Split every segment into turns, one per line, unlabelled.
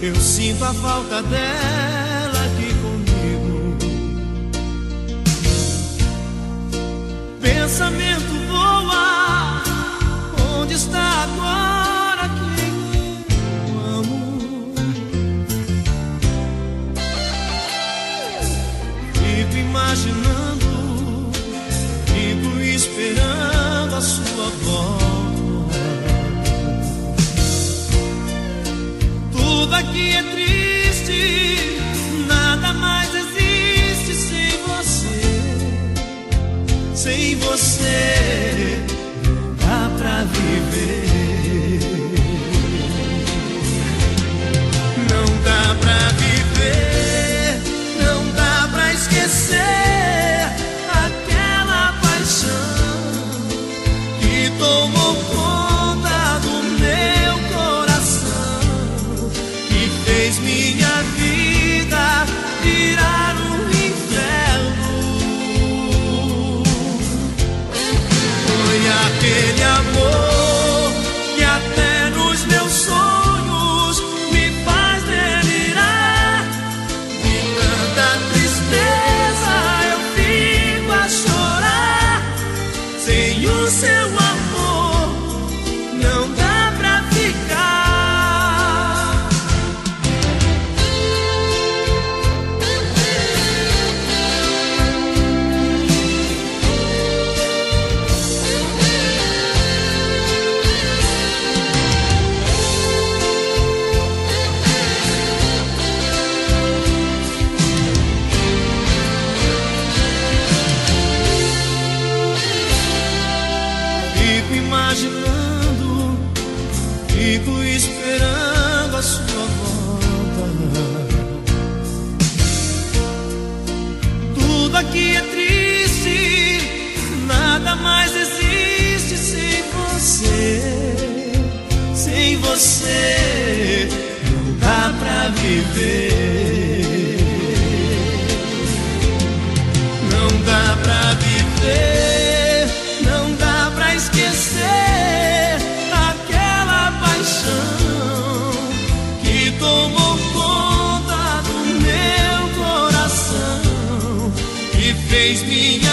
Eu sinto a falta dela aqui comigo. Pensamento voa, onde está agora quem eu amo? Fico imaginando, fico esperando a sua volta. É triste, nada mais existe sem você. Sem você Sem viver. Não dá pra viver, não dá pra esquecer aquela paixão que tomou conta do meu coração e fez minha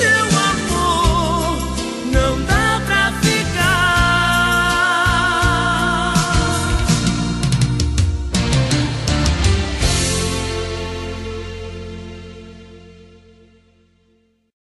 to